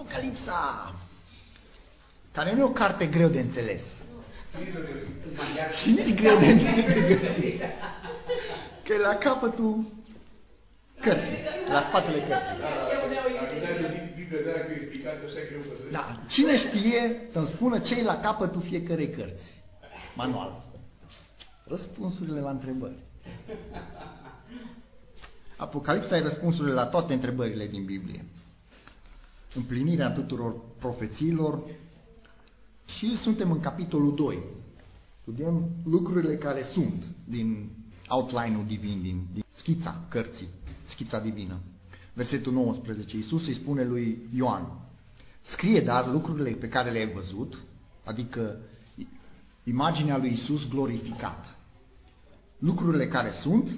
Apocalipsa! Care nu e o carte greu de înțeles. Și nici greu de găsit. Că e la capătul cărții, la spatele cărții. Da, cine știe să-mi spună ce e la capătul fiecarei cărți? Manual. Răspunsurile la întrebări. Apocalipsa e răspunsurile la toate întrebările din Biblie. Împlinirea tuturor profețiilor și suntem în capitolul 2. Studiem lucrurile care sunt din outline-ul divin, din, din schița cărții, schița divină. Versetul 19, Iisus îi spune lui Ioan, scrie dar lucrurile pe care le-ai văzut, adică imaginea lui Iisus glorificat. Lucrurile care sunt,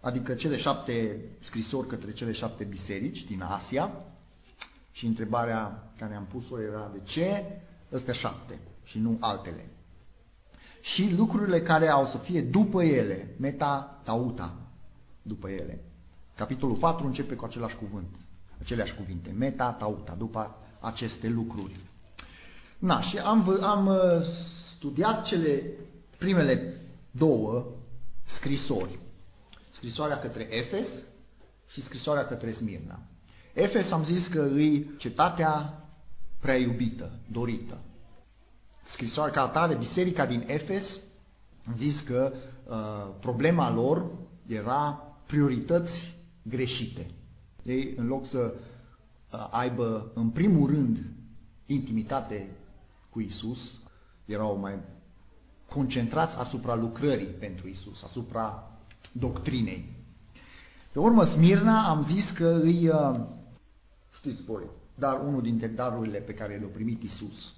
adică cele șapte scrisori către cele șapte biserici din Asia, și întrebarea care am pus-o era de ce ăstea șapte și nu altele. Și lucrurile care au să fie după ele, meta tauta, după ele. Capitolul 4 începe cu același cuvânt, aceleași cuvinte, meta tauta, după aceste lucruri. Na, și am, am uh, studiat cele primele două scrisori. Scrisoarea către Efes și scrisoarea către Smirna. Efes am zis că îi cetatea prea iubită, dorită. Scrisoarea ca atare, biserica din Efes, am zis că uh, problema lor era priorități greșite. Ei, în loc să uh, aibă în primul rând intimitate cu Isus, erau mai concentrați asupra lucrării pentru Isus, asupra doctrinei. Pe urmă, Smirna am zis că îi, uh, știți voi, dar unul dintre darurile pe care le-a primit Isus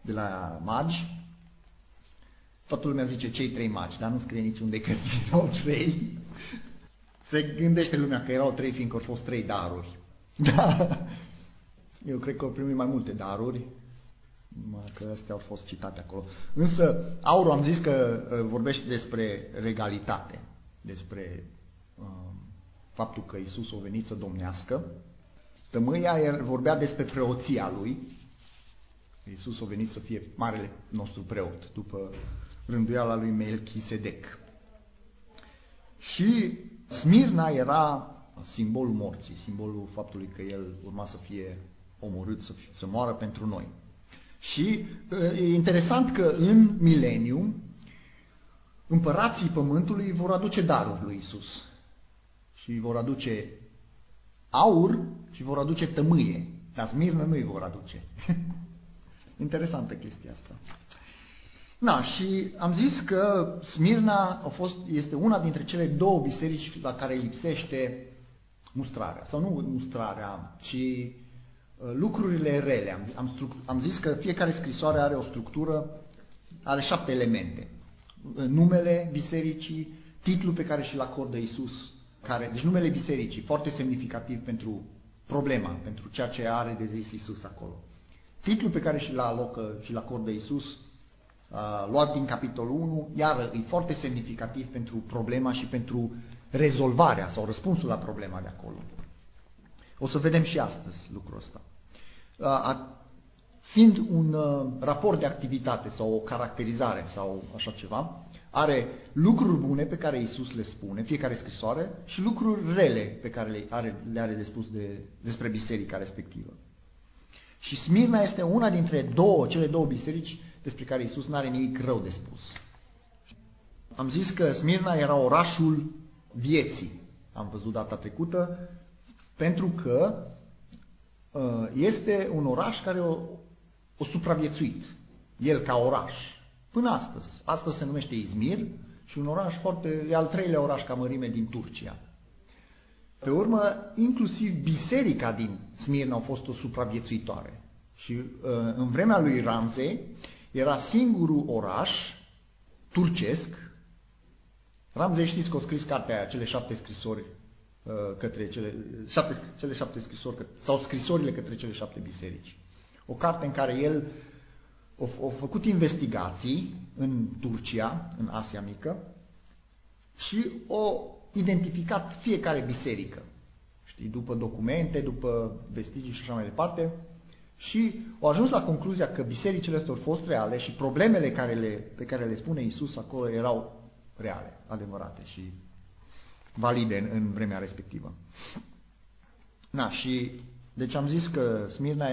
de la magi, toată lumea zice cei trei magi, dar nu scrie niciunde că erau trei. Se gândește lumea că erau trei, fiindcă au fost trei daruri. Da. Eu cred că au primit mai multe daruri, că astea au fost citate acolo. Însă, Auru am zis că uh, vorbește despre regalitate, despre uh, faptul că Isus a venit să domnească. Tămâia el vorbea despre preoția lui. Isus a venit să fie marele nostru preot, după rânduiala lui Melchisedec. Și Smirna era simbolul morții, simbolul faptului că el urma să fie omorât, să, fie, să moară pentru noi. Și e interesant că în mileniu împărații pământului vor aduce daruri lui Isus. Și vor aduce aur și vor aduce tămâie. Dar Smirna nu îi vor aduce. Interesantă chestia asta. Na, și am zis că Smirna a fost, este una dintre cele două biserici la care lipsește mustrarea. Sau nu mustrarea, ci uh, lucrurile rele. Am, am, am zis că fiecare scrisoare are o structură, are șapte elemente. Numele bisericii, titlul pe care și-l acordă Isus, care, deci numele bisericii, foarte semnificativ pentru problema, pentru ceea ce are de zis Isus acolo. Titlul pe care și-l alocă și-l acordă Isus, luat din capitolul 1, iar e foarte semnificativ pentru problema și pentru rezolvarea sau răspunsul la problema de acolo. O să vedem și astăzi lucrul ăsta. A, fiind un uh, raport de activitate sau o caracterizare sau așa ceva, are lucruri bune pe care Isus le spune, fiecare scrisoare, și lucruri rele pe care le are, le are de spus de, despre biserica respectivă. Și Smirna este una dintre două, cele două biserici despre care Isus nu are nimic rău de spus. Am zis că Smirna era orașul vieții, am văzut data trecută, pentru că uh, este un oraș care o, o supraviețuit, el ca oraș, până astăzi. Astăzi se numește Izmir și un oraș foarte, e al treilea oraș ca mărime din Turcia. Pe urmă, inclusiv biserica din Smirna a fost o supraviețuitoare. Și uh, în vremea lui Ramsey era singurul oraș turcesc. Ramsey știți că a scris cartea aia, cele șapte scrisori uh, către cele șapte, cele șapte scrisori, sau scrisorile către cele șapte biserici. O carte în care el a, a făcut investigații în Turcia, în Asia Mică, și o identificat fiecare biserică. știi, după documente, după vestigii și așa mai departe, și au ajuns la concluzia că bisericile astea au fost reale și problemele care le, pe care le spune Isus acolo erau reale, adevărate și valide în, în vremea respectivă. Na, și deci am zis că Smirna,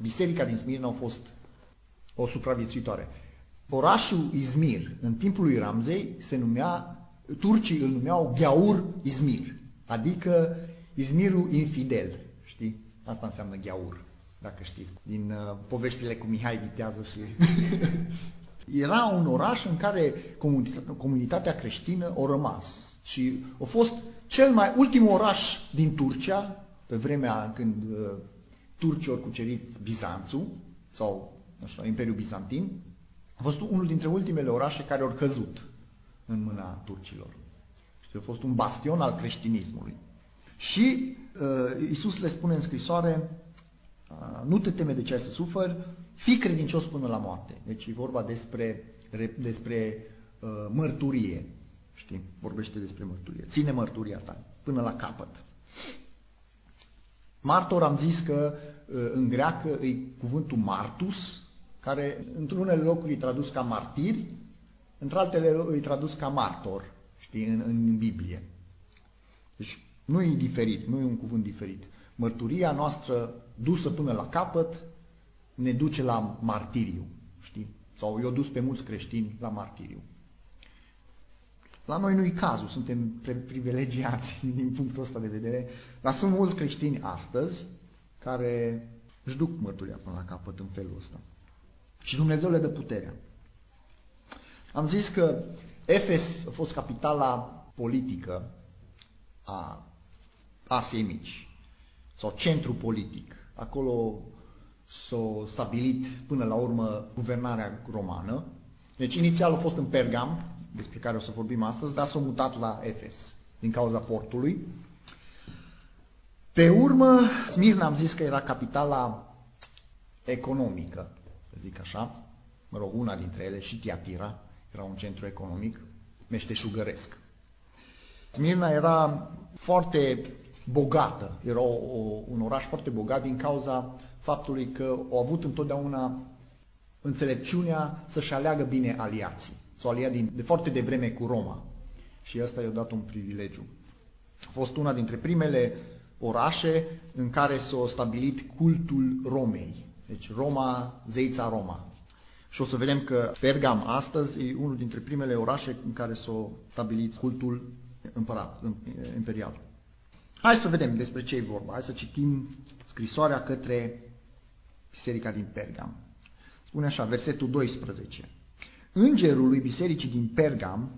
biserica din Smirna a fost o supraviețuitoare. Orașul Izmir, în timpul lui Ramzei, se numea, turcii îl numeau Gheaur Izmir, adică Izmirul infidel, știi? Asta înseamnă Gheaur, dacă știți, din uh, poveștile cu Mihai Vitează și... Era un oraș în care comunitatea creștină a rămas și a fost cel mai ultim oraș din Turcia, pe vremea când uh, turcii au cucerit Bizanțul, sau nu știu, Imperiul Bizantin, a fost unul dintre ultimele orașe care au căzut în mâna turcilor. Și a fost un bastion al creștinismului. Și uh, Isus le spune în scrisoare, uh, nu te teme de ce ai să suferi, fii credincios până la moarte. Deci e vorba despre, despre uh, mărturie. Știi? Vorbește despre mărturie. Ține mărturia ta până la capăt. Martor am zis că uh, în greacă e cuvântul martus, care într-unele locuri e tradus ca martiri, într-altele e tradus ca martor, știi, în, în Biblie. Deci nu e diferit, nu e un cuvânt diferit. Mărturia noastră dusă până la capăt ne duce la martiriu, știi? Sau i-au dus pe mulți creștini la martiriu. La noi nu-i cazul, suntem privilegiați din punctul ăsta de vedere, dar sunt mulți creștini astăzi care își duc mărturia până la capăt în felul ăsta. Și Dumnezeu le dă puterea. Am zis că Efes a fost capitala politică a Asiei Mici, sau centru politic. Acolo s-a stabilit până la urmă guvernarea romană. Deci inițial a fost în Pergam, despre care o să vorbim astăzi, dar s-a mutat la Efes din cauza portului. Pe urmă, Smirna am zis că era capitala economică, să zic așa, mă rog, una dintre ele, și Tiatira, era un centru economic meșteșugăresc. Smirna era foarte bogată, era o, o, un oraș foarte bogat din cauza faptului că au avut întotdeauna înțelepciunea să-și aleagă bine aliații. S-au aliat din, de foarte devreme cu Roma și asta i-a dat un privilegiu. A fost una dintre primele orașe în care s-a stabilit cultul Romei. Deci Roma, zeița Roma. Și o să vedem că Pergam astăzi e unul dintre primele orașe în care s-a stabilit cultul împărat, imperial. Hai să vedem despre ce e vorba. Hai să citim scrisoarea către biserica din Pergam. Spune așa, versetul 12. Îngerul lui bisericii din Pergam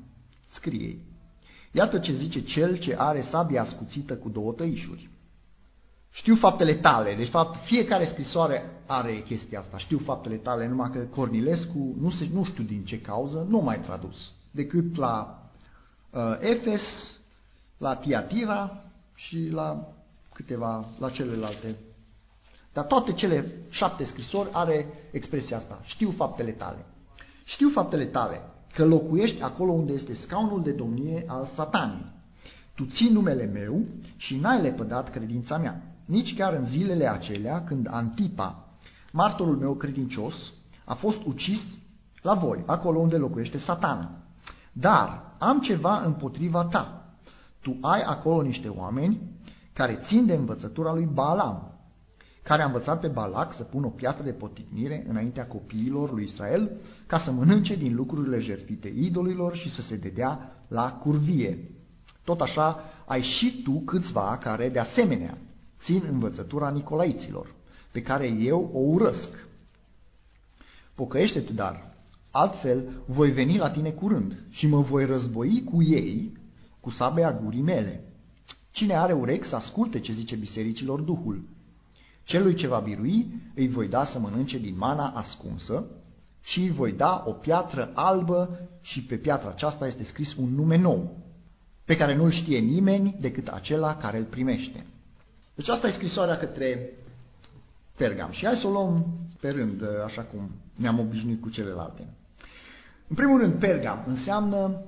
scrie Iată ce zice cel ce are sabia ascuțită cu două tăișuri. Știu faptele tale, de fapt fiecare scrisoare are chestia asta, știu faptele tale, numai că Cornilescu, nu, se, nu știu din ce cauză, nu mai tradus, decât la uh, Efes, la Tiatira și la câteva, la celelalte. Dar toate cele șapte scrisori are expresia asta, știu faptele tale. Știu faptele tale, că locuiești acolo unde este scaunul de domnie al satanii. Tu ții numele meu și n-ai lepădat credința mea nici chiar în zilele acelea când Antipa, martorul meu credincios, a fost ucis la voi, acolo unde locuiește satana. Dar am ceva împotriva ta. Tu ai acolo niște oameni care țin de învățătura lui Balaam, care a învățat pe Balac să pună o piatră de poticnire înaintea copiilor lui Israel ca să mănânce din lucrurile jertfite idolilor și să se dedea la curvie. Tot așa ai și tu câțiva care, de asemenea, țin învățătura Nicolaiților, pe care eu o urăsc. Pocăiește-te, dar, altfel voi veni la tine curând și mă voi război cu ei cu sabea gurii mele. Cine are urechi să asculte ce zice bisericilor Duhul. Celui ce va birui îi voi da să mănânce din mana ascunsă și îi voi da o piatră albă și pe piatra aceasta este scris un nume nou, pe care nu-l știe nimeni decât acela care îl primește. Deci asta e scrisoarea către Pergam. Și hai să o luăm pe rând, așa cum ne-am obișnuit cu celelalte. În primul rând, Pergam înseamnă,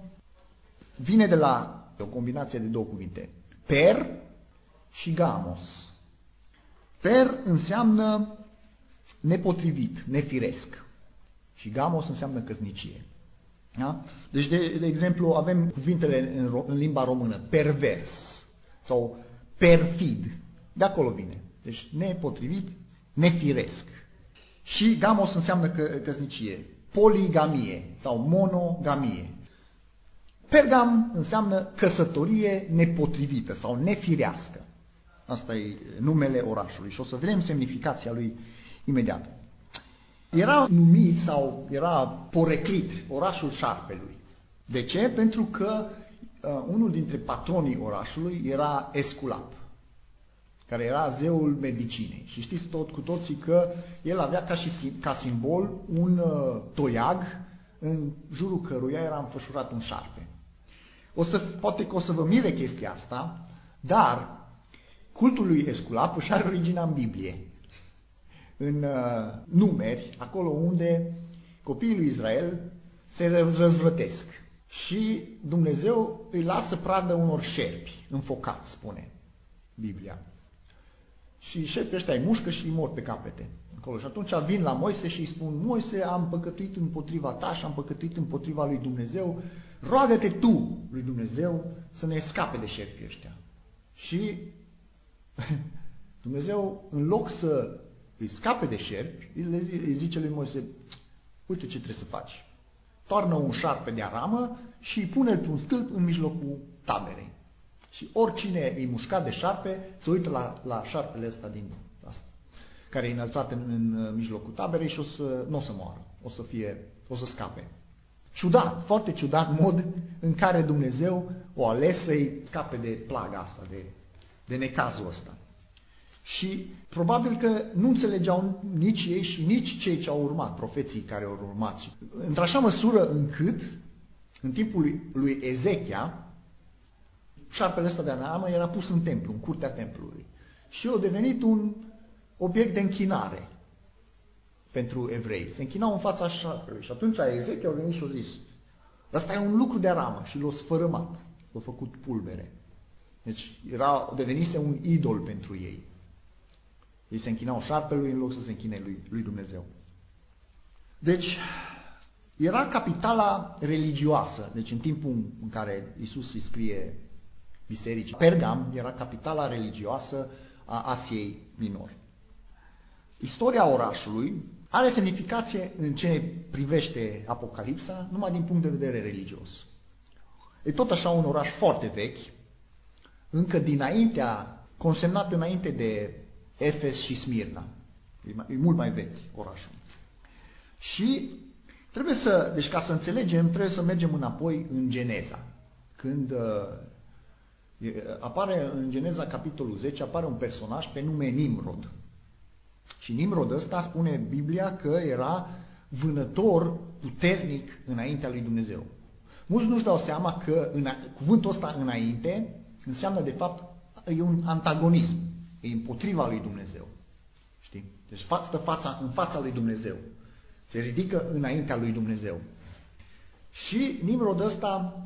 vine de la o combinație de două cuvinte. Per și gamos. Per înseamnă nepotrivit, nefiresc. Și gamos înseamnă căsnicie. Da? Deci, de, de exemplu, avem cuvintele în, în limba română, pervers sau perfid. De acolo vine. Deci nepotrivit, nefiresc. Și gamos înseamnă că, căsnicie, poligamie sau monogamie. Pergam înseamnă căsătorie nepotrivită sau nefirească. Asta e numele orașului și o să vedem semnificația lui imediat. Era numit sau era poreclit orașul șarpelui. De ce? Pentru că uh, unul dintre patronii orașului era Esculap, care era zeul medicinei. Și știți tot cu toții că el avea ca, și, ca simbol un uh, toiag în jurul căruia era înfășurat un șarpe. O să, poate că o să vă mire chestia asta, dar cultul lui Esculap își are originea în Biblie în uh, numeri, acolo unde copiii lui Israel se răzvrătesc. Și Dumnezeu îi lasă pradă unor șerpi înfocați, spune Biblia. Și șerpii ăștia îi mușcă și îi mor pe capete. Acolo. Și atunci vin la Moise și îi spun, Moise, am păcătuit împotriva ta și am păcătuit împotriva lui Dumnezeu, roagă-te tu lui Dumnezeu să ne scape de șerpii ăștia. Și Dumnezeu, în loc să îi scape de șerpi, îi zice lui Moise, uite ce trebuie să faci. Toarnă un șarpe de aramă și îi pune pe un stâlp în mijlocul taberei. Și oricine îi mușcat de șarpe, se uită la, la șarpele ăsta din asta, care e înălțat în, în mijlocul taberei și o să, nu o să moară, o să, fie, o să scape. Ciudat, foarte ciudat mod în care Dumnezeu o ales să-i scape de plaga asta, de, de necazul ăsta. Și probabil că nu înțelegeau nici ei și nici cei ce au urmat, profeții care au urmat. Într-așa măsură încât, în timpul lui, lui Ezechia, șarpele ăsta de anamă era pus în templu, în curtea templului. Și a devenit un obiect de închinare pentru evrei. Se închinau în fața șarpelui. Și atunci Ezechia a venit și a zis, ăsta e un lucru de aramă și l-a sfărâmat, l-a făcut pulbere. Deci era, devenise un idol pentru ei. Ei se închinau șarpelui în loc să se închine lui, lui Dumnezeu. Deci, era capitala religioasă. Deci, în timpul în care Isus îi scrie bisericii, Pergam era capitala religioasă a Asiei Minor. Istoria orașului are semnificație în ce privește Apocalipsa numai din punct de vedere religios. E tot așa un oraș foarte vechi, încă dinaintea, consemnat înainte de Efes și Smirna. E, mai, e mult mai vechi orașul. Și trebuie să, deci ca să înțelegem, trebuie să mergem înapoi în Geneza. Când uh, apare în Geneza capitolul 10, apare un personaj pe nume Nimrod. Și Nimrod ăsta spune Biblia că era vânător puternic înaintea lui Dumnezeu. Mulți nu-și dau seama că în, cuvântul ăsta înainte înseamnă de fapt e un antagonism. E împotriva lui Dumnezeu. Știi? Deci stă fața, în fața lui Dumnezeu. Se ridică înaintea lui Dumnezeu. Și Nimrod ăsta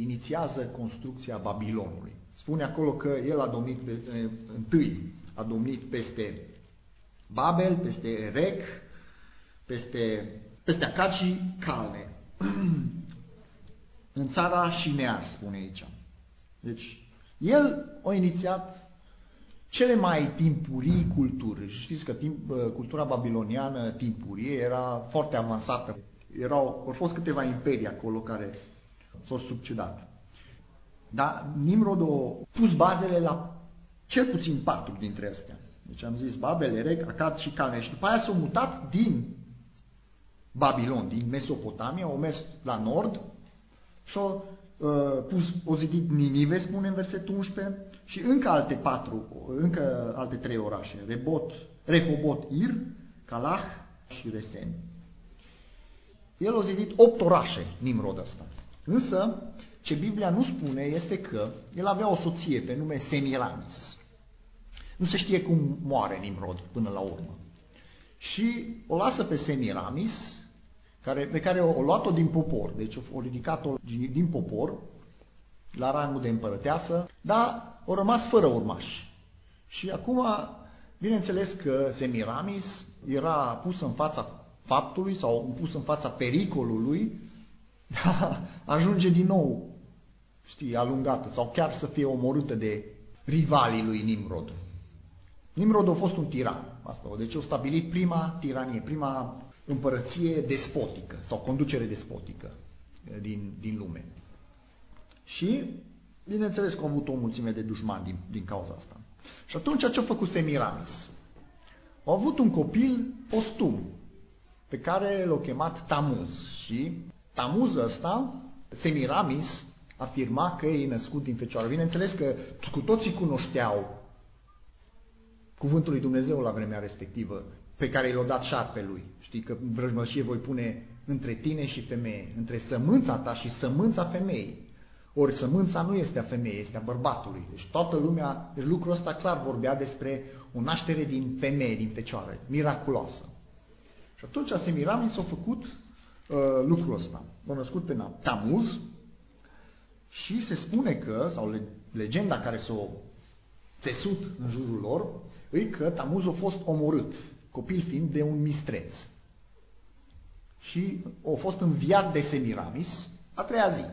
inițiază construcția Babilonului. Spune acolo că el a domnit pe, întâi, a domnit peste Babel, peste Erec, peste, peste Acad și Calne. în țara Șinear, spune aici. Deci, el a inițiat cele mai timpurii culturi. Și știți că timp, cultura babiloniană timpurie era foarte avansată. Erau, au fost câteva imperii acolo care s-au succedat. Dar Nimrod a pus bazele la cel puțin patru dintre astea. Deci am zis Babel, Erec, Acad și Calne. Și după aia s-au mutat din Babilon, din Mesopotamia, au mers la nord și au uh, pus, o zidit Ninive, spune în versetul 11, și încă alte patru, încă alte trei orașe, Rebot, Rehobot, Ir, Calah și Resen. El a zidit opt orașe, Nimrod ăsta. Însă, ce Biblia nu spune este că el avea o soție pe nume Semiramis. Nu se știe cum moare Nimrod până la urmă. Și o lasă pe Semiramis, care, pe care o, o luat-o din popor, deci o, o ridicat-o din, din popor la rangul de împărăteasă, dar au rămas fără urmași. Și acum, bineînțeles că Semiramis era pus în fața faptului sau pus în fața pericolului ajunge din nou, știi, alungată sau chiar să fie omorâtă de rivalii lui Nimrod. Nimrod a fost un tiran, asta, deci a stabilit prima tiranie, prima împărăție despotică sau conducere despotică eh, din, din lume. Și, bineînțeles că a avut o mulțime de dușmani din, din cauza asta. Și atunci ce a făcut Semiramis? A avut un copil postum, pe care l-a chemat Tamuz. Și Tamuz ăsta, Semiramis, afirma că e născut din fecioară. Bineînțeles că cu toții cunoșteau cuvântul lui Dumnezeu la vremea respectivă, pe care l-a dat șarpelui. Știi că vrăjmășie voi pune între tine și femeie, între sămânța ta și sămânța femeii. Ori sămânța nu este a femeii, este a bărbatului. Deci toată lumea, deci lucrul ăsta clar vorbea despre o naștere din femeie, din fecioară, miraculoasă. Și atunci Semiramis a făcut uh, lucrul ăsta. L-a născut pe Tamuz și se spune că, sau legenda care s-a țesut în jurul lor, e că Tamuz a fost omorât, copil fiind de un mistreț. Și a fost înviat de Semiramis a treia zi.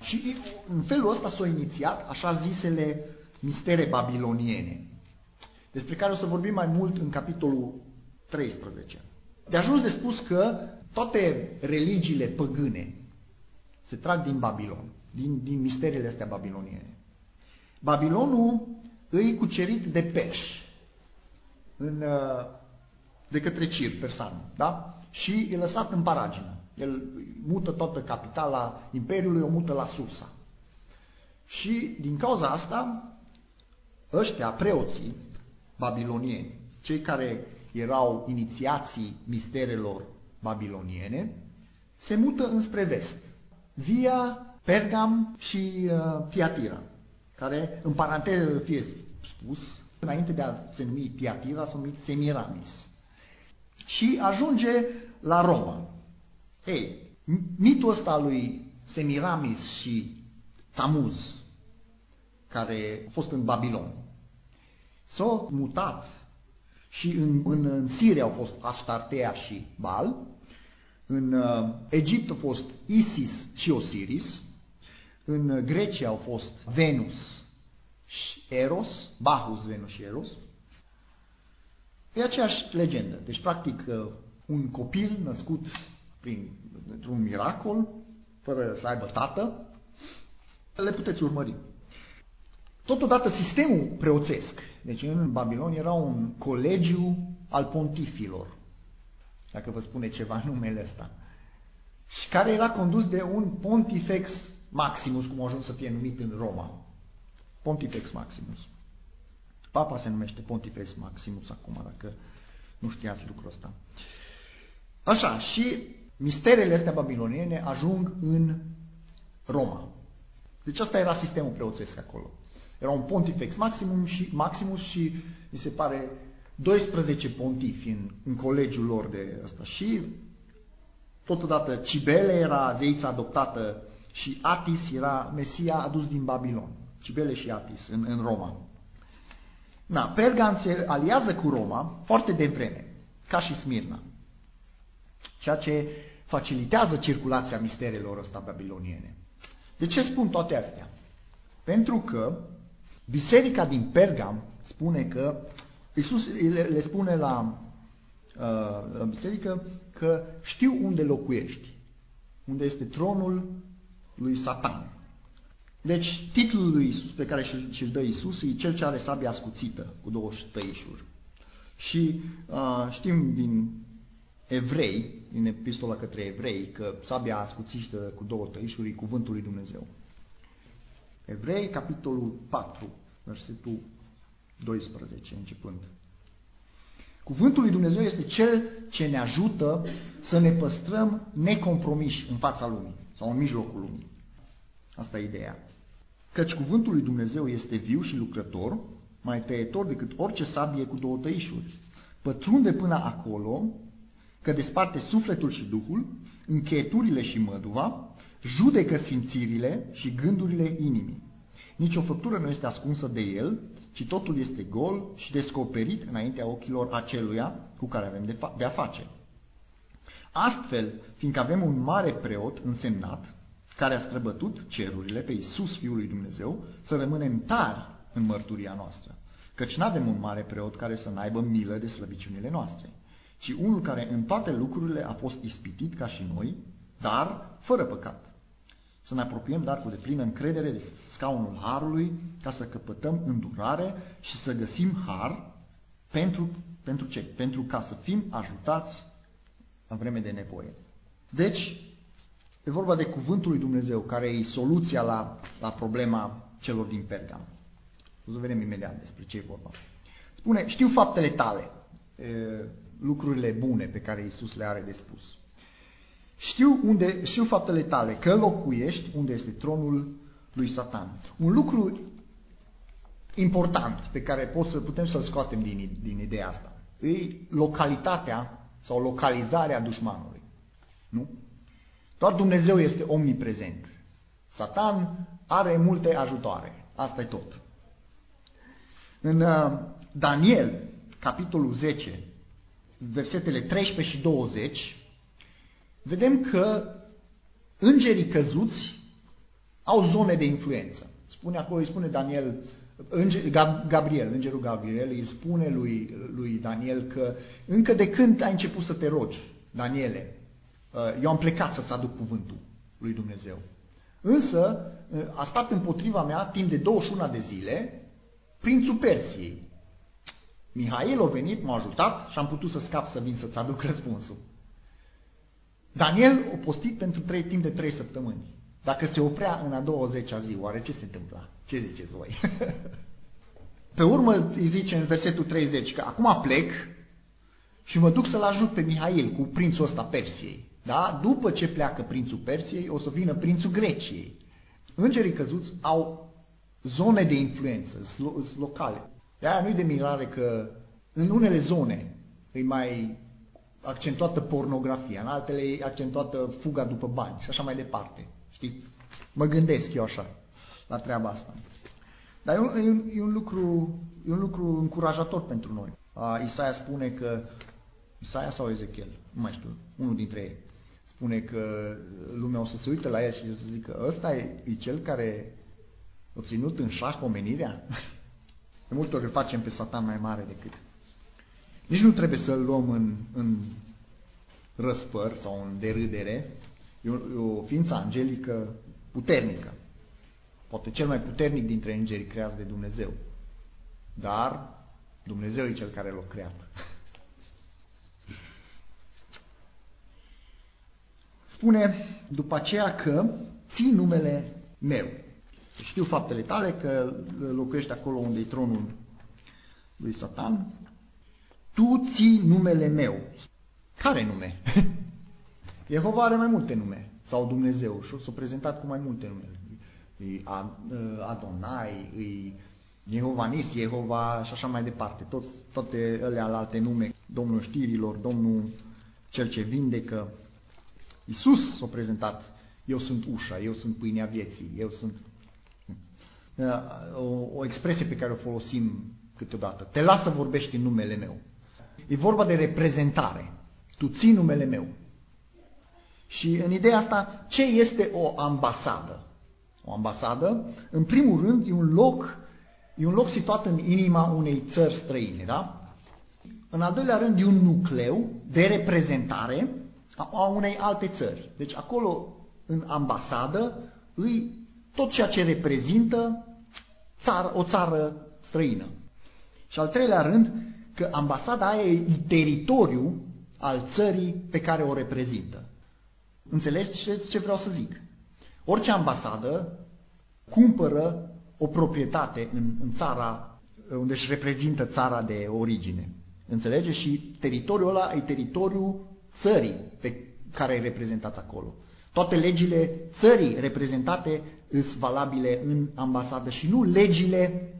Și în felul ăsta s-au inițiat așa zisele mistere babiloniene, despre care o să vorbim mai mult în capitolul 13. De ajuns de spus că toate religiile păgâne se trag din Babilon, din, din misteriile astea babiloniene. Babilonul îi cucerit de Peș, în, uh, de către Cir, persanul, da? Și e lăsat în paragină. El mută toată capitala Imperiului, o mută la Susa. Și din cauza asta, ăștia, preoții babilonieni, cei care erau inițiații misterelor babiloniene, se mută înspre vest, via Pergam și uh, Tiatira, care, în paranteză fie spus, înainte de a se numi Tiatira, s-a numit Semiramis. Și ajunge la Roma. Ei, mitul ăsta lui Semiramis și Tamuz, care a fost în Babilon, s-a mutat și în, în, în Siria au fost Astartea și Bal, în uh, Egipt au fost Isis și Osiris, în Grecia au fost Venus și Eros, Bacchus, Venus și Eros. E aceeași legendă. Deci, practic, uh, un copil născut prin, un miracol, fără să aibă tată, le puteți urmări. Totodată sistemul preoțesc, deci în Babilon era un colegiu al pontifilor, dacă vă spune ceva numele ăsta, și care era condus de un pontifex maximus, cum a ajuns să fie numit în Roma. Pontifex maximus. Papa se numește Pontifex maximus acum, dacă nu știați lucrul ăsta. Așa, și misterele astea babiloniene ajung în Roma. Deci asta era sistemul preoțesc acolo. Era un pontifex maximum și, maximus și, mi se pare, 12 pontifi în, în colegiul lor de asta. Și totodată Cibele era zeița adoptată și Atis era Mesia adus din Babilon. Cibele și Atis în, în Roma. Na, Pergan se aliază cu Roma foarte devreme, ca și Smirna. Ceea ce facilitează circulația misterelor ăsta babiloniene. De ce spun toate astea? Pentru că biserica din Pergam spune că Iisus le, le spune la uh, biserică că știu unde locuiești, unde este tronul lui Satan. Deci titlul lui Iisus pe care și-l dă Iisus e cel ce are sabia ascuțită cu două tăișuri. Și uh, știm din evrei, din epistola către evrei, că sabia ascuțită cu două tăișuri e cuvântul lui Dumnezeu. Evrei, capitolul 4, versetul 12, începând. Cuvântul lui Dumnezeu este cel ce ne ajută să ne păstrăm necompromiși în fața lumii sau în mijlocul lumii. Asta e ideea. Căci cuvântul lui Dumnezeu este viu și lucrător, mai tăietor decât orice sabie cu două tăișuri. Pătrunde până acolo că desparte sufletul și duhul, încheieturile și măduva, judecă simțirile și gândurile inimii. Nici o făptură nu este ascunsă de el, ci totul este gol și descoperit înaintea ochilor aceluia cu care avem de, de a face. Astfel, fiindcă avem un mare preot însemnat, care a străbătut cerurile pe Iisus Fiul lui Dumnezeu, să rămânem tari în mărturia noastră. Căci nu avem un mare preot care să n-aibă milă de slăbiciunile noastre, ci unul care în toate lucrurile a fost ispitit ca și noi, dar fără păcat. Să ne apropiem, dar cu deplină încredere de scaunul Harului, ca să căpătăm îndurare și să găsim Har pentru, pentru ce? Pentru ca să fim ajutați în vreme de nevoie. Deci, e vorba de cuvântul lui Dumnezeu, care e soluția la, la problema celor din Pergam. O să vedem imediat despre ce e vorba. Spune, știu faptele tale, lucrurile bune pe care Isus le are de spus. Știu, unde, știu faptele tale, că locuiești unde este tronul lui Satan. Un lucru important pe care pot să putem să-l scoatem din, din ideea asta e localitatea sau localizarea dușmanului. Nu? Doar Dumnezeu este omniprezent. Satan are multe ajutoare. Asta e tot. În uh, Daniel, capitolul 10, versetele 13 și 20, vedem că îngerii căzuți au zone de influență. Spune acolo, îi spune Daniel, înger, Gabriel, îngerul Gabriel, îi spune lui, lui Daniel că încă de când ai început să te rogi, Daniele, uh, eu am plecat să-ți aduc cuvântul lui Dumnezeu. Însă uh, a stat împotriva mea timp de 21 de zile prințul Persiei. Mihail a venit, m-a ajutat și am putut să scap să vin să-ți aduc răspunsul. Daniel a postit pentru trei, timp de trei săptămâni. Dacă se oprea în a 20-a zi, oare ce se întâmpla? Ce ziceți voi? pe urmă îi zice în versetul 30 că acum plec și mă duc să-l ajut pe Mihail cu prințul ăsta Persiei. Da? După ce pleacă prințul Persiei, o să vină prințul Greciei. Îngerii căzuți au zone de influență, sunt locale. De aia nu-i de mirare că în unele zone e mai accentuată pornografia, în altele e accentuată fuga după bani și așa mai departe. Știi? Mă gândesc eu așa la treaba asta. Dar e un, e un, e un, lucru, e un lucru încurajator pentru noi. Uh, Isaia spune că, Isaia sau Ezechiel, nu mai știu, unul dintre ei, spune că lumea o să se uite la el și o să zică, ăsta e, e cel care a ținut în șah omenirea? De multe ori îl facem pe satan mai mare decât. Nici nu trebuie să-l luăm în, în răspăr sau în derâdere. E o, e o ființă angelică puternică. Poate cel mai puternic dintre îngerii creați de Dumnezeu. Dar Dumnezeu e cel care l-a creat. Spune după aceea că ții numele meu. Știu faptele tale că locuiești acolo unde e tronul lui Satan. Tu ții numele meu. Care nume? Jehova are mai multe nume. Sau Dumnezeu. Și s-a prezentat cu mai multe nume. E Adonai, e Jehova Nis, Jehova și așa mai departe. Toți, toate alea alte nume. Domnul știrilor, Domnul cel ce vindecă. Iisus s-a prezentat. Eu sunt ușa, eu sunt pâinea vieții, eu sunt o, o expresie pe care o folosim câteodată. Te las să vorbești în numele meu. E vorba de reprezentare. Tu ții numele meu. Și în ideea asta, ce este o ambasadă? O ambasadă, în primul rând, e un loc, e un loc situat în inima unei țări străine, da? În al doilea rând, e un nucleu de reprezentare a unei alte țări. Deci acolo, în ambasadă, îi tot ceea ce reprezintă țară, o țară străină. Și al treilea rând, că ambasada aia e teritoriu al țării pe care o reprezintă. Înțelegi ce vreau să zic? Orice ambasadă cumpără o proprietate în, în țara unde își reprezintă țara de origine. Înțelege? Și teritoriul ăla e teritoriul țării pe care e reprezentat acolo. Toate legile țării reprezentate sunt valabile în ambasadă și nu legile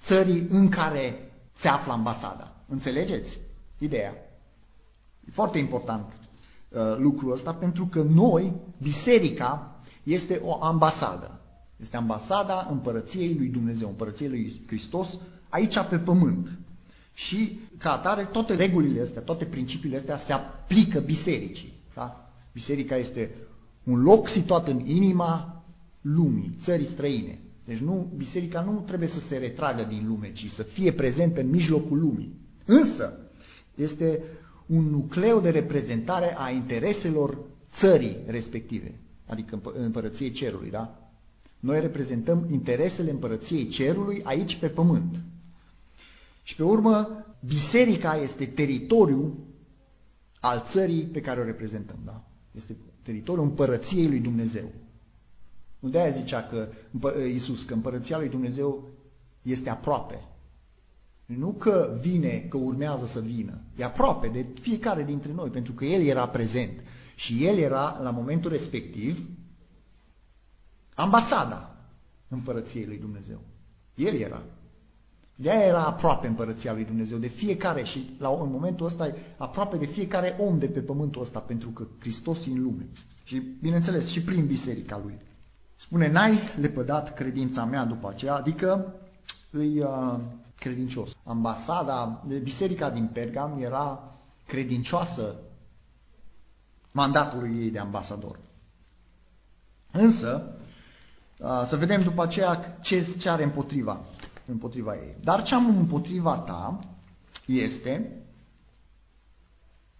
țării în care se află ambasada. Înțelegeți ideea? E foarte important uh, lucrul ăsta pentru că noi, biserica, este o ambasadă. Este ambasada împărăției lui Dumnezeu, împărăției lui Hristos, aici pe pământ. Și ca atare, toate regulile astea, toate principiile astea se aplică bisericii. Da? Biserica este un loc situat în inima lumii, țării străine. Deci nu, biserica nu trebuie să se retragă din lume, ci să fie prezentă în mijlocul lumii. Însă, este un nucleu de reprezentare a intereselor țării respective, adică împărăției cerului, da? Noi reprezentăm interesele împărăției cerului aici pe pământ. Și pe urmă, biserica este teritoriul al țării pe care o reprezentăm, da? Este teritoriul împărăției lui Dumnezeu. Nu de aia zicea că Iisus, că împărăția lui Dumnezeu este aproape. Nu că vine, că urmează să vină. E aproape de fiecare dintre noi, pentru că El era prezent. Și El era, la momentul respectiv, ambasada împărăției lui Dumnezeu. El era. De aia era aproape împărăția lui Dumnezeu, de fiecare și la, în momentul ăsta e aproape de fiecare om de pe pământul ăsta, pentru că Hristos e în lume. Și, bineînțeles, și prin biserica lui. Spune, n-ai lepădat credința mea după aceea, adică îi uh, credincios. Ambasada, biserica din Pergam era credincioasă mandatului ei de ambasador. Însă, uh, să vedem după aceea ce, ce are împotriva, împotriva ei. Dar ce am împotriva ta este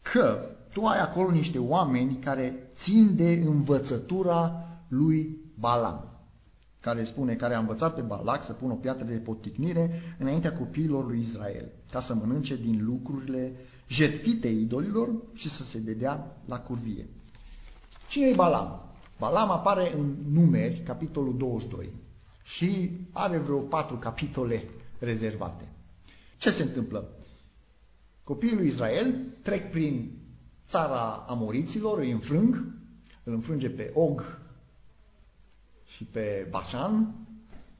că tu ai acolo niște oameni care țin de învățătura lui Balam, care spune, care a învățat pe Balac să pună o piatră de poticnire înaintea copiilor lui Israel, ca să mănânce din lucrurile jetfite idolilor și să se dedea la curvie. Cine e Balam? Balam apare în numeri, capitolul 22, și are vreo patru capitole rezervate. Ce se întâmplă? Copiii lui Israel trec prin țara amoriților, îi înfrâng, îl înfrânge pe Og, și pe Bașan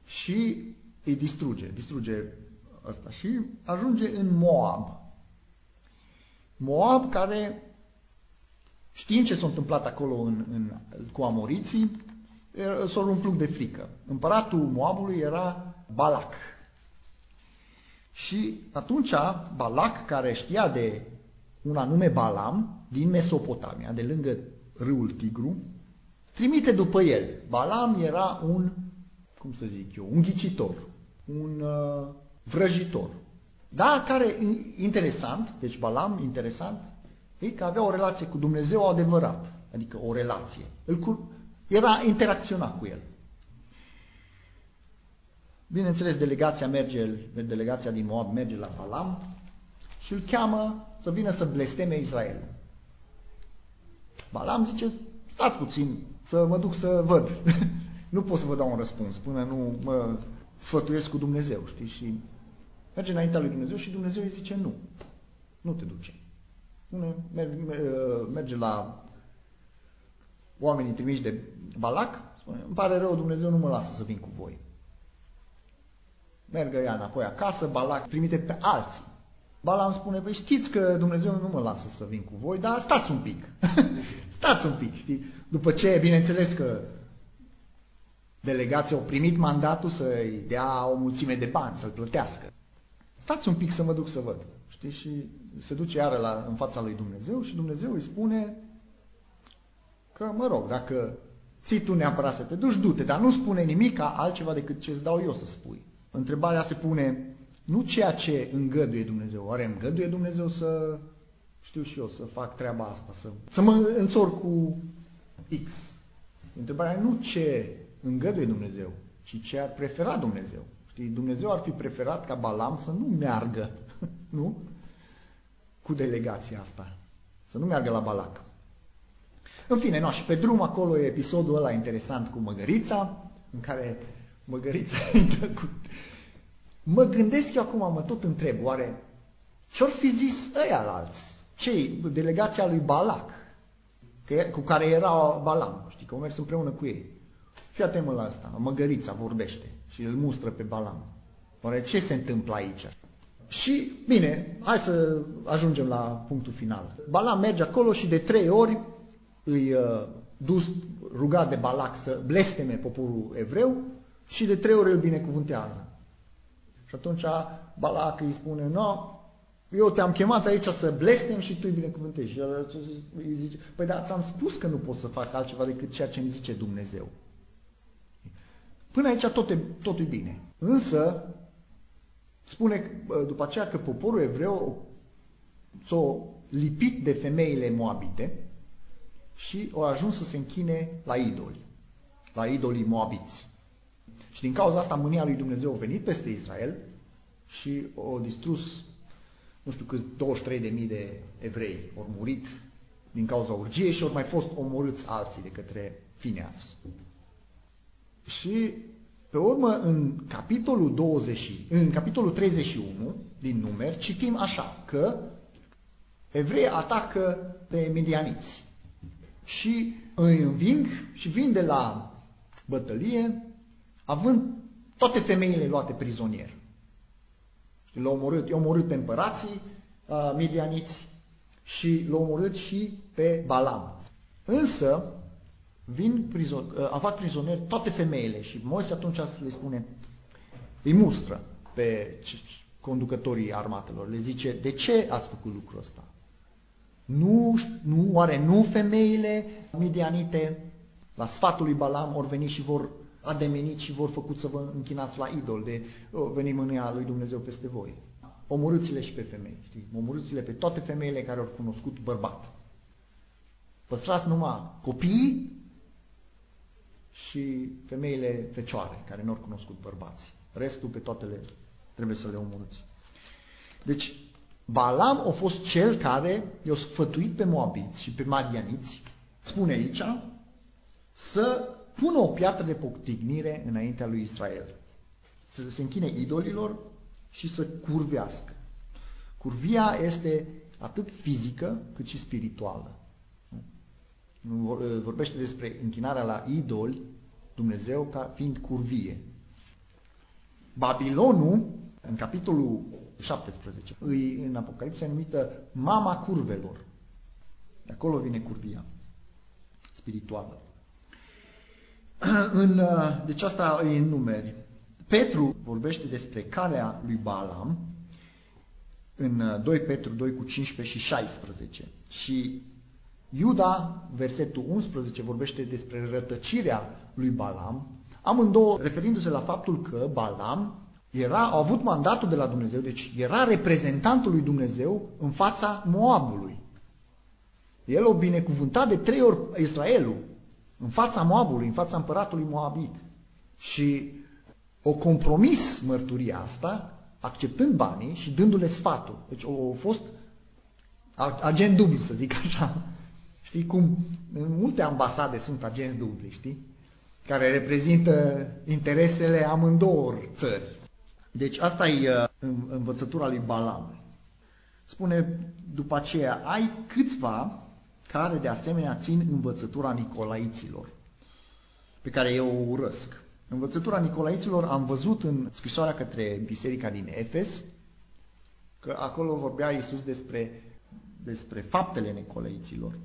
și îi distruge, distruge asta și ajunge în Moab. Moab care, știind ce s-a întâmplat acolo în, în, cu amoriții, s-a umplut de frică. Împăratul Moabului era Balac. Și atunci Balac, care știa de un anume Balam, din Mesopotamia, de lângă râul Tigru, trimite după el. Balam era un, cum să zic eu, un ghicitor, un uh, vrăjitor. Da, care, interesant, deci Balam, interesant, e că avea o relație cu Dumnezeu adevărat, adică o relație. Îl, era interacționa cu el. Bineînțeles, delegația merge, delegația din Moab merge la Balam și îl cheamă să vină să blesteme Israel. Balam zice, stați puțin, să mă duc să văd. nu pot să vă dau un răspuns până nu mă sfătuiesc cu Dumnezeu, știi? Și merge înaintea lui Dumnezeu și Dumnezeu îi zice nu. Nu te duce. Merge la oamenii trimiși de Balac, spune, îmi pare rău, Dumnezeu nu mă lasă să vin cu voi. Mergă ea înapoi acasă, Balac trimite pe alții. Balam spune, păi știți că Dumnezeu nu mă lasă să vin cu voi, dar stați un pic. stați un pic, știi? După ce, bineînțeles că delegația au primit mandatul să-i dea o mulțime de bani, să-l plătească. Stați un pic să mă duc să văd. Știi? Și se duce iară la, în fața lui Dumnezeu și Dumnezeu îi spune că, mă rog, dacă ții tu neapărat să te duci, du-te, dar nu spune nimic altceva decât ce îți dau eu să spui. Întrebarea se pune, nu ceea ce îngăduie Dumnezeu. Oare îngăduie Dumnezeu să, știu și eu, să fac treaba asta, să, să mă însor cu X. Întrebarea nu ce îngăduie Dumnezeu, ci ce ar prefera Dumnezeu. Știi, Dumnezeu ar fi preferat ca Balam să nu meargă, nu? Cu delegația asta. Să nu meargă la Balac. În fine, no, și pe drum acolo e episodul ăla interesant cu măgărița, în care măgărița intră cu Mă gândesc eu acum, mă tot întreb, oare ce-or fi zis ăia la alți? Cei, delegația lui Balac, că, cu care era Balam, știi, că au mers împreună cu ei. Fii atent la asta, măgărița vorbește și îl mustră pe Balam. Oare ce se întâmplă aici? Și, bine, hai să ajungem la punctul final. Balam merge acolo și de trei ori îi uh, dus, rugat de Balac să blesteme poporul evreu și de trei ori îl binecuvântează. Și atunci Balac îi spune, no, eu te-am chemat aici să blestem și tu îi binecuvântezi. Și el îți zice, păi da, ți-am spus că nu pot să fac altceva decât ceea ce îmi zice Dumnezeu. Până aici tot e, tot e bine. Însă, spune după aceea că poporul evreu s-a lipit de femeile moabite și au ajuns să se închine la idoli, la idolii moabiți. Și din cauza asta mânia lui Dumnezeu a venit peste Israel și a distrus, nu știu câți, 23.000 de evrei. Au murit din cauza urgiei și au mai fost omorâți alții de către Fineas. Și pe urmă, în capitolul 20, în capitolul 31 din numeri, citim așa, că evrei atacă pe medianiți și îi înving și vin de la bătălie având toate femeile luate prizonier. L-au omorât, i-au omorât pe împărații uh, medianiți și l-au omorât și pe Balam. Însă, vin prizon, uh, fac prizonieri toate femeile și Moise atunci le spune, îi mustră pe conducătorii armatelor, le zice, de ce ați făcut lucrul ăsta? Nu, nu, oare nu femeile midianite la sfatul lui Balam vor veni și vor ademenit și vor făcut să vă închinați la idol de oh, veni mânia lui Dumnezeu peste voi. Omorâți-le și pe femei, știi? Omorâți-le pe toate femeile care au cunoscut bărbat. Păstrați numai copiii și femeile fecioare care nu au cunoscut bărbați. Restul pe toate le trebuie să le omorâți. Deci, Balam a fost cel care i-a sfătuit pe Moabiți și pe Madianiți, spune aici, să pună o piatră de poctignire înaintea lui Israel. Să se închine idolilor și să curvească. Curvia este atât fizică cât și spirituală. Vorbește despre închinarea la idoli, Dumnezeu ca fiind curvie. Babilonul, în capitolul 17, îi, în Apocalipsa, e numită mama curvelor. De acolo vine curvia spirituală. În, uh, deci asta e în numeri. Petru vorbește despre calea lui Balaam în 2 uh, Petru 2 cu 15 și 16. Și Iuda, versetul 11, vorbește despre rătăcirea lui Balaam, amândouă referindu-se la faptul că Balaam era, a avut mandatul de la Dumnezeu, deci era reprezentantul lui Dumnezeu în fața Moabului. El o binecuvântat de trei ori Israelul în fața Moabului, în fața împăratului Moabit. Și o compromis mărturia asta, acceptând banii și dându-le sfatul. Deci a fost agent dublu, să zic așa. Știi cum în multe ambasade sunt agenți dubli, știi? Care reprezintă interesele amândouă țări. Deci asta e uh, învățătura lui Balam. Spune după aceea, ai câțiva care de asemenea țin învățătura Nicolaiților, pe care eu o urăsc. Învățătura Nicolaiților am văzut în scrisoarea către biserica din Efes, că acolo vorbea Iisus despre, despre faptele Nicolaiților.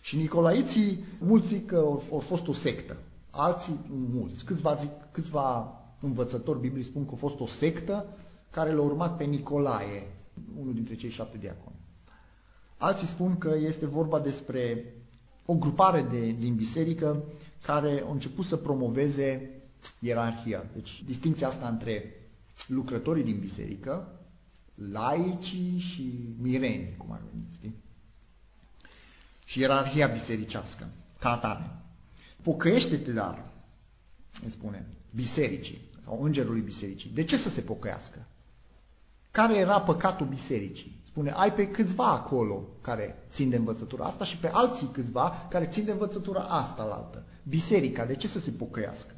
Și Nicolaiții, mulți zic că au fost o sectă, alții mulți, câțiva, zic, câțiva învățători biblici spun că a fost o sectă care l-a urmat pe Nicolae, unul dintre cei șapte diaconi. Alții spun că este vorba despre o grupare de, din biserică care au început să promoveze ierarhia. Deci distinția asta între lucrătorii din biserică, laicii și mireni, cum ar veni, știi? Și ierarhia bisericească, ca atare. Pocăiește-te dar, îi spune, bisericii, sau îngerului bisericii. De ce să se pocăiască? Care era păcatul bisericii? Spune, ai pe câțiva acolo care țin de învățătura asta și pe alții câțiva care țin de învățătura asta la altă. Biserica, de ce să se pocăiască?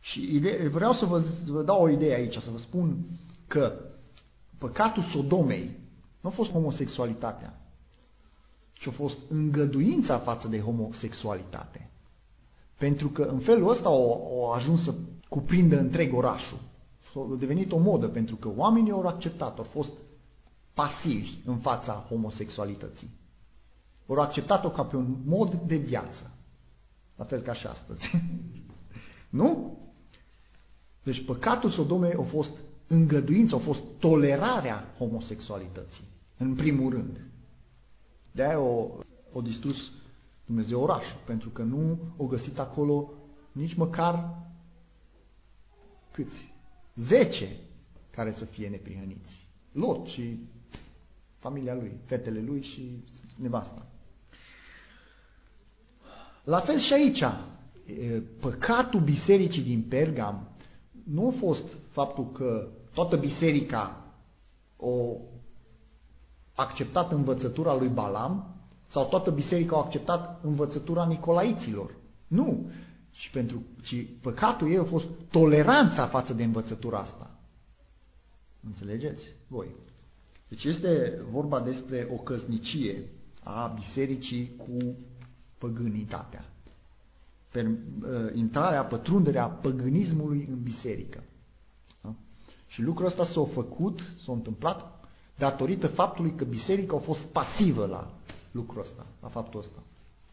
Și ide- vreau să vă, să vă dau o idee aici, să vă spun că păcatul Sodomei nu a fost homosexualitatea, ci a fost îngăduința față de homosexualitate. Pentru că în felul ăsta au, au ajuns să cuprindă întreg orașul. A devenit o modă pentru că oamenii au acceptat, au fost pasivi în fața homosexualității. Au acceptat-o ca pe un mod de viață. La fel ca și astăzi. nu? Deci păcatul Sodomei a fost îngăduință, a fost tolerarea homosexualității, în primul rând. De-aia o, o distrus Dumnezeu orașul, pentru că nu o găsit acolo nici măcar câți? Zece care să fie neprihăniți. Lot și familia lui, fetele lui și nevasta. La fel și aici, păcatul bisericii din Pergam nu a fost faptul că toată biserica o acceptat învățătura lui Balam sau toată biserica a acceptat învățătura Nicolaiților. Nu. Și pentru ci păcatul ei a fost toleranța față de învățătura asta. Înțelegeți? Voi. Deci este vorba despre o căznicie a bisericii cu păgânitatea. Per, uh, intrarea, pătrunderea păgânismului în biserică. Da? Și lucrul ăsta s-a făcut, s-a întâmplat datorită faptului că biserica a fost pasivă la lucrul ăsta, la faptul ăsta.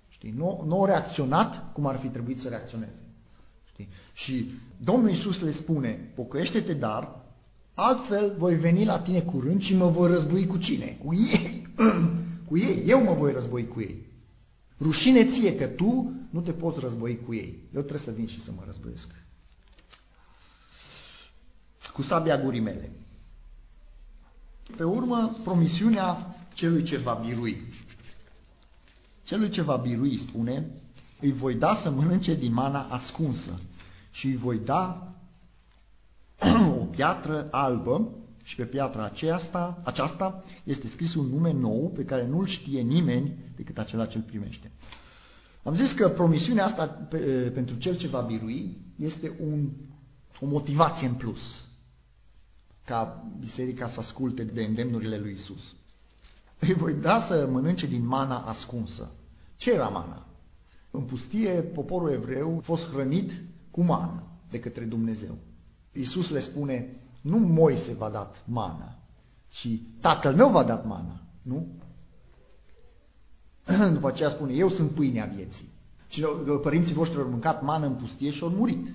Știi? Nu, nu au reacționat cum ar fi trebuit să reacționeze. Știi? Și Domnul Iisus le spune, pocăiește-te dar, altfel voi veni la tine curând și mă voi război cu cine? Cu ei. cu ei. Eu mă voi război cu ei. Rușine ție că tu nu te poți război cu ei. Eu trebuie să vin și să mă războiesc. Cu sabia gurii mele. Pe urmă, promisiunea celui ce va birui. Celui ce va birui, spune, îi voi da să mănânce din mana ascunsă și îi voi da o piatră albă și pe piatra aceasta, aceasta este scris un nume nou pe care nu-l știe nimeni decât acela ce îl primește. Am zis că promisiunea asta pe, pentru cel ce va birui este un, o motivație în plus ca biserica să asculte de îndemnurile lui Isus. Îi voi da să mănânce din mana ascunsă. Ce era mana? În pustie, poporul evreu a fost hrănit cu mană de către Dumnezeu. Iisus le spune, nu Moise v-a dat mana, ci tatăl meu v-a dat mana, nu? După aceea spune, eu sunt pâinea vieții. Cine, părinții voștri au mâncat mană în pustie și au murit.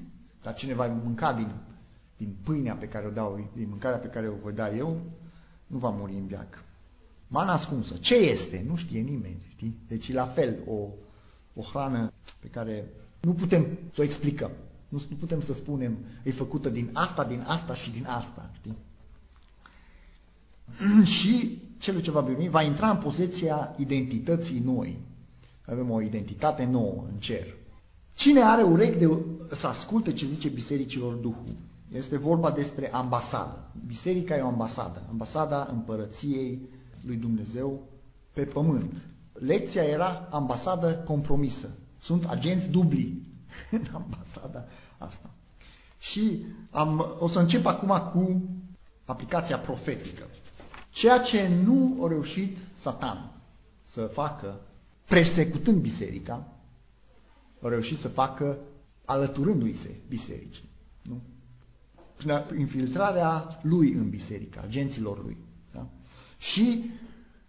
Dar cine va mânca din, din pâinea pe care o dau, din mâncarea pe care o voi da eu, nu va muri în viață. Mana ascunsă. Ce este? Nu știe nimeni. Știi? Deci la fel o, o hrană pe care nu putem să o explicăm. Nu, nu putem să spunem, e făcută din asta, din asta și din asta. Știi? și celul ce va primi va intra în poziția identității noi. Avem o identitate nouă în cer. Cine are urechi de să asculte ce zice bisericilor Duhul? Este vorba despre ambasadă. Biserica e o ambasadă. Ambasada împărăției lui Dumnezeu pe pământ. Lecția era ambasadă compromisă. Sunt agenți dubli în ambasada asta. Și am, o să încep acum cu aplicația profetică. Ceea ce nu a reușit Satan să facă persecutând biserica, a reușit să facă alăturându-i se bisericii. Nu? Prin infiltrarea lui în biserică, agenților lui. Da? Și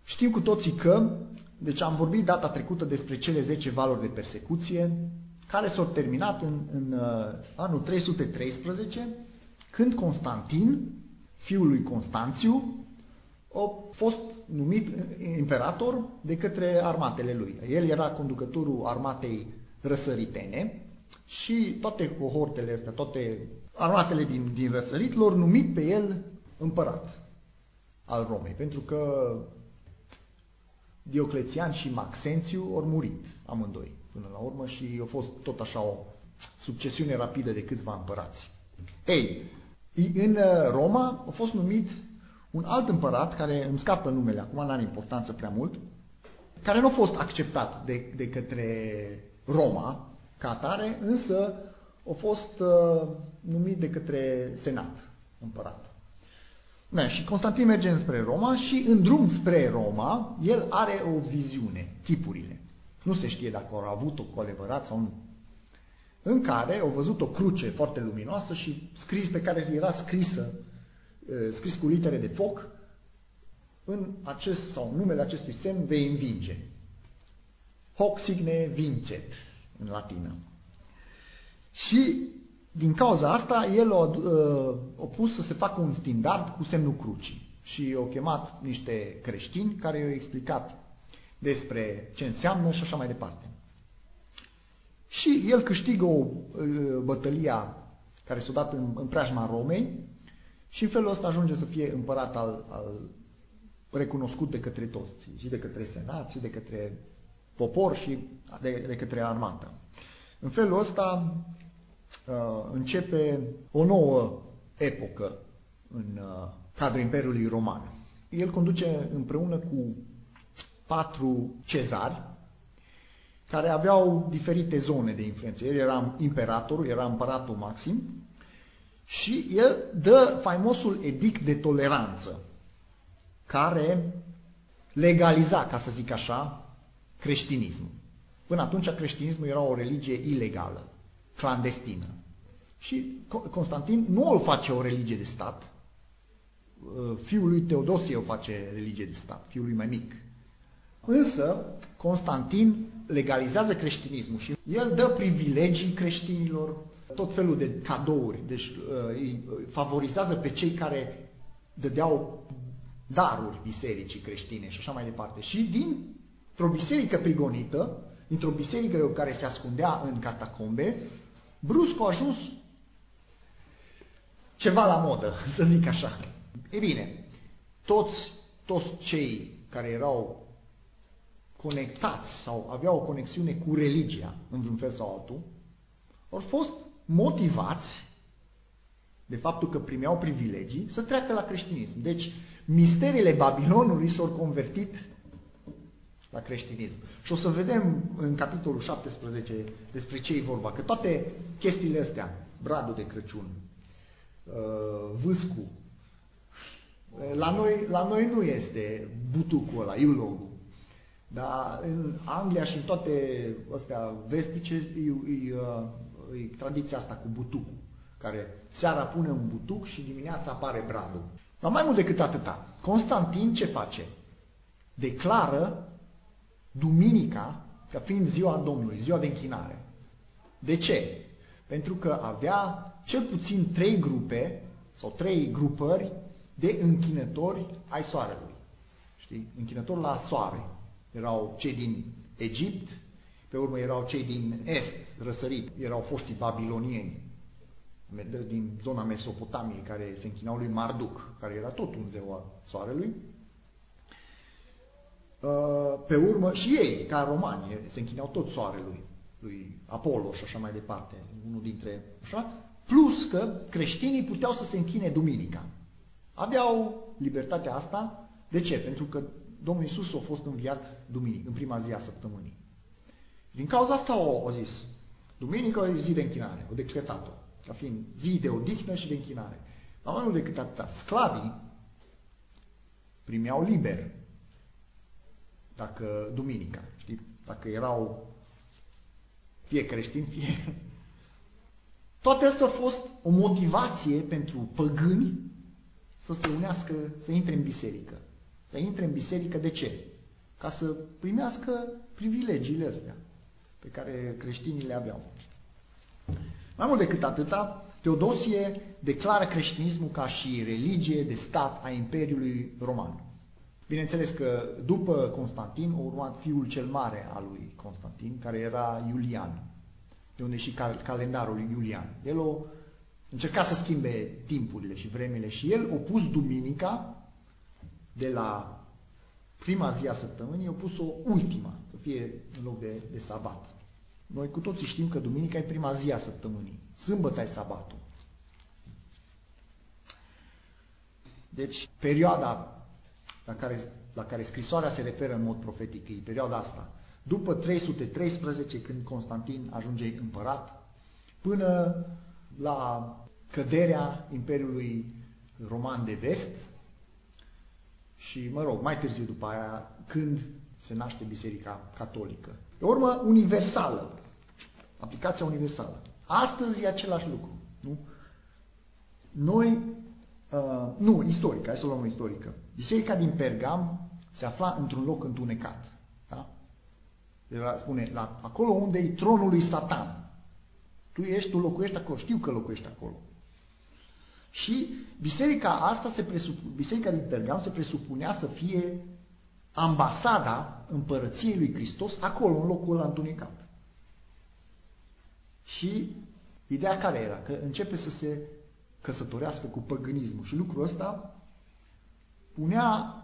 știm cu toții că, deci am vorbit data trecută despre cele 10 valori de persecuție, care s-au terminat în, în uh, anul 313, când Constantin, fiul lui Constanțiu, a fost numit imperator de către armatele lui. El era conducătorul armatei răsăritene și toate cohortele astea, toate armatele din, din răsărit l-au numit pe el împărat al Romei, pentru că Dioclețian și Maxențiu au murit amândoi până la urmă și a fost tot așa o succesiune rapidă de câțiva împărați. Ei, în Roma a fost numit un alt împărat, care îmi scapă numele, acum nu are importanță prea mult, care nu a fost acceptat de, de către Roma ca atare, însă a fost uh, numit de către senat, împărat. Da, și Constantin merge spre Roma și în drum spre Roma, el are o viziune, chipurile. Nu se știe dacă au avut-o cu adevărat sau nu. În care au văzut o cruce foarte luminoasă și scris pe care era scrisă scris cu litere de foc, în acest sau în numele acestui semn vei învinge. hoc signe vincet în latină. Și din cauza asta, el a, uh, a pus să se facă un standard cu semnul crucii și au chemat niște creștini care i-au explicat despre ce înseamnă și așa mai departe. Și el câștigă o uh, bătălia care s-a dat în, în preajma Romei și în felul ăsta ajunge să fie împărat al, al recunoscut de către toți, și de către senat, și de către popor, și de, de către armată. În felul ăsta uh, începe o nouă epocă în uh, cadrul Imperiului Roman. El conduce împreună cu patru cezari, care aveau diferite zone de influență. El era imperatorul, era împăratul maxim și el dă faimosul edict de toleranță, care legaliza, ca să zic așa, creștinismul. Până atunci creștinismul era o religie ilegală, clandestină. Și Constantin nu o face o religie de stat, fiul lui Teodosie o face religie de stat, fiul lui mai mic. Însă, Constantin legalizează creștinismul și el dă privilegii creștinilor, tot felul de cadouri, deci uh, îi favorizează pe cei care dădeau daruri bisericii creștine și așa mai departe. Și dintr-o biserică prigonită, dintr-o biserică care se ascundea în catacombe, brusc a ajuns ceva la modă, să zic așa. E bine, toți, toți cei care erau conectați sau aveau o conexiune cu religia, în vreun fel sau altul, au fost motivați de faptul că primeau privilegii să treacă la creștinism. Deci, misterile Babilonului s-au convertit la creștinism. Și o să vedem în capitolul 17 despre ce e vorba, că toate chestiile astea, bradul de Crăciun, uh, vâscu, la noi, la noi nu este butucul ăla, iulogul. Dar în Anglia și în toate astea vestice e, e, e tradiția asta cu butucul, care seara pune un butuc și dimineața apare bradul. Dar mai mult decât atâta, Constantin ce face? Declară duminica ca fiind ziua Domnului, ziua de închinare. De ce? Pentru că avea cel puțin trei grupe sau trei grupări de închinători ai soarelui. Știi? Închinători la soare erau cei din Egipt, pe urmă erau cei din Est, răsărit, erau foștii babilonieni din zona Mesopotamiei care se închinau lui Marduk, care era tot un zeu al soarelui. Uh, pe urmă, și ei, ca romani, se închinau tot soarelui, lui Apollo și așa mai departe, unul dintre, așa, plus că creștinii puteau să se închine duminica. Aveau libertatea asta. De ce? Pentru că Domnul Isus a fost înviat duminică, în prima zi a săptămânii. Din cauza asta o, o zis, duminică e zi de închinare, o decretat-o, ca fiind zi de odihnă și de închinare. La mai mult decât atâta, sclavii primeau liber dacă duminica, știi, dacă erau fie creștini, fie... Toate astea au fost o motivație pentru păgâni să se unească, să intre în biserică. Să intre în biserică de ce? Ca să primească privilegiile astea pe care creștinii le aveau. Mai mult decât atâta, Teodosie declară creștinismul ca și religie de stat a Imperiului Roman. Bineînțeles că după Constantin a urmat fiul cel mare al lui Constantin, care era Iulian, de unde și calendarul lui Iulian. El a încercat să schimbe timpurile și vremile și el a pus duminica de la prima zi a săptămânii, au pus-o ultima, să fie în loc de, de sabat. Noi cu toții știm că duminica e prima zi a săptămânii. Sâmbătă ai sabatul. Deci, perioada la care, la care scrisoarea se referă în mod profetic, e perioada asta. După 313, când Constantin ajunge împărat, până la căderea Imperiului Roman de Vest, și, mă rog, mai târziu după aia, când se naște Biserica Catolică. Pe urmă, universală. Aplicația universală. Astăzi e același lucru. Nu? Noi, uh, nu, istorică, hai să luăm istorică. Biserica din Pergam se afla într-un loc întunecat. Da? Era, spune, la, acolo unde e tronul lui Satan. Tu ești, tu locuiești acolo, știu că locuiești acolo. Și biserica asta, se presup, biserica din Pergam se presupunea să fie ambasada împărăției lui Hristos acolo, în locul ăla întunecat. Și ideea care era? Că începe să se căsătorească cu păgânismul. Și lucrul ăsta punea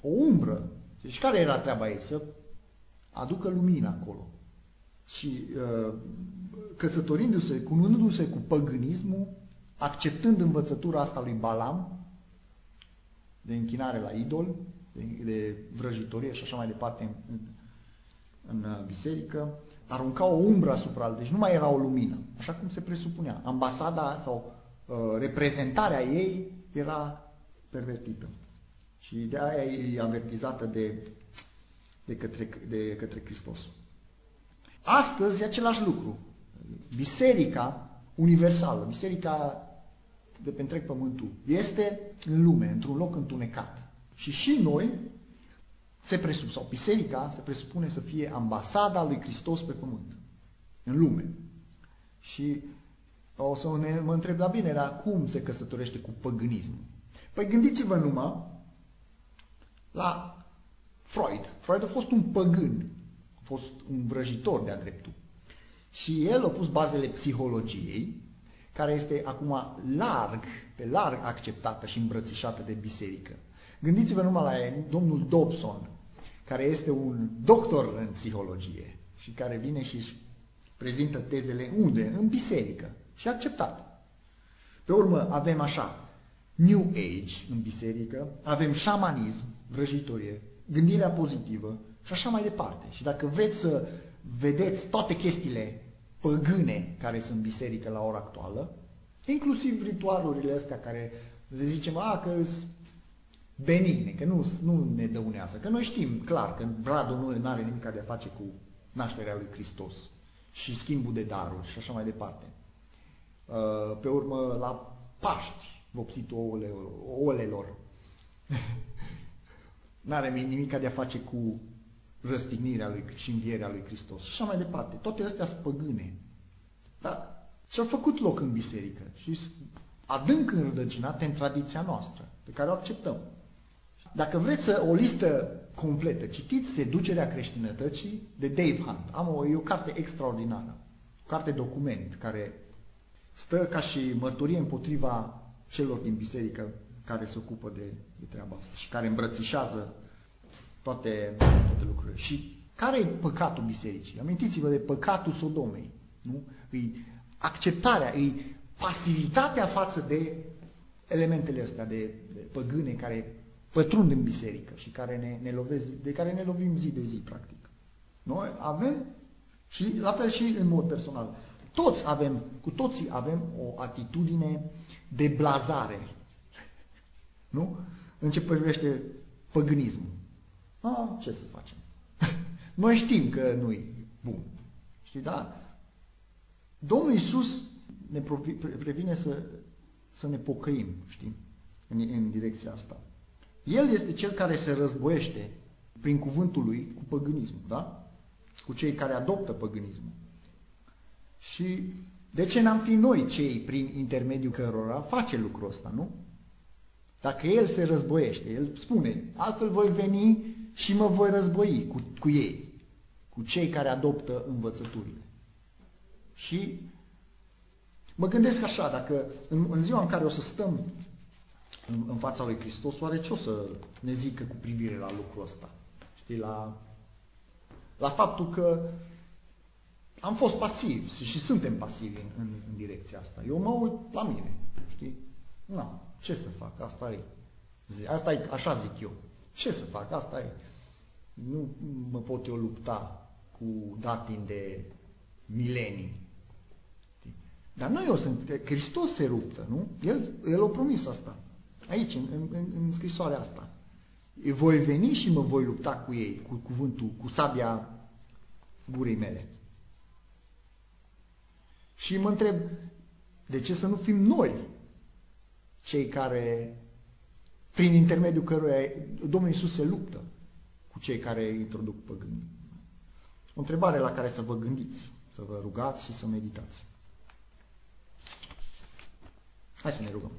o umbră. Deci care era treaba ei? Să aducă lumină acolo. Și uh, căsătorindu-se, cununându-se cu păgânismul, acceptând învățătura asta lui Balam, de închinare la idol, de, de vrăjitorie și așa mai departe în, în, în uh, biserică, arunca o umbră asupra lui, deci nu mai era o lumină, așa cum se presupunea. Ambasada sau uh, reprezentarea ei era pervertită. Și de aia e avertizată de, de, către, de către Hristos. Astăzi e același lucru. Biserica universală, biserica de pe întreg pământul, este în lume, într-un loc întunecat. Și și noi se presupune, sau biserica se presupune să fie ambasada lui Hristos pe pământ, în lume. Și o să ne, mă întreb, la bine, dar cum se căsătorește cu păgânismul? Păi gândiți-vă numai la Freud. Freud a fost un păgân, a fost un vrăjitor de-a dreptul. Și el a pus bazele psihologiei, care este acum larg, pe larg acceptată și îmbrățișată de biserică. Gândiți-vă numai la domnul Dobson, care este un doctor în psihologie și care vine și își prezintă tezele unde? În biserică. Și acceptat. Pe urmă avem așa, New Age în biserică, avem șamanism, vrăjitorie, gândirea pozitivă și așa mai departe. Și dacă vreți să vedeți toate chestiile păgâne care sunt în biserică la ora actuală, inclusiv ritualurile astea care le zicem, a, că benigne, că nu, nu ne dăunează. Că noi știm clar că bradul nu are nimic de a face cu nașterea lui Hristos și schimbul de daruri și așa mai departe. Uh, pe urmă, la Paști, vopsitul ouăle, ouălelor, nu are nimic de a face cu răstignirea lui și învierea lui Hristos. Și așa mai departe. Toate astea sunt păgâne. Dar și-au făcut loc în biserică și adânc înrădăcinate în tradiția noastră, pe care o acceptăm. Dacă vreți să, o listă completă, citiți Seducerea creștinătății de Dave Hunt. Am o, e o carte extraordinară, o carte document care stă ca și mărturie împotriva celor din biserică care se ocupă de, de treaba asta și care îmbrățișează toate, toate lucrurile. Și care e păcatul bisericii? Amintiți-vă de păcatul Sodomei. Nu? E acceptarea, e pasivitatea față de elementele astea de, de păgâne care pătrund în biserică și care ne, ne lovezi, de care ne lovim zi de zi, practic. Noi avem, și la fel și în mod personal, toți avem, cu toții avem o atitudine de blazare. Nu? În ce privește păgânismul. A, ce să facem? Noi știm că nu-i bun. Știi, da? Domnul Iisus ne previne să, să ne pocăim, știi, în, în direcția asta. El este cel care se războiește prin cuvântul lui cu păgânismul, da? Cu cei care adoptă păgânismul. Și de ce n-am fi noi cei prin intermediul cărora face lucrul ăsta, nu? Dacă el se războiește, el spune, altfel voi veni și mă voi război cu, cu ei, cu cei care adoptă învățăturile. Și mă gândesc așa, dacă în, în ziua în care o să stăm în, în fața lui Hristos, oare ce o să ne zică cu privire la lucrul ăsta? Știi, la, la faptul că am fost pasivi și suntem pasivi în, în, în direcția asta. Eu mă uit la mine, știi? Nu, ce să fac? Asta e. Asta e, așa zic eu. Ce să fac? Asta e. Nu mă pot eu lupta cu datin de milenii. Dar nu eu sunt, că Hristos se ruptă, nu? El, el a promis asta. Aici, în, în, în scrisoarea asta. Voi veni și mă voi lupta cu ei, cu cuvântul, cu sabia gurii mele. Și mă întreb, de ce să nu fim noi cei care, prin intermediul căruia Domnul Iisus se luptă cu cei care introduc păgânii? O întrebare la care să vă gândiți, să vă rugați și să meditați. Hai să ne rugăm.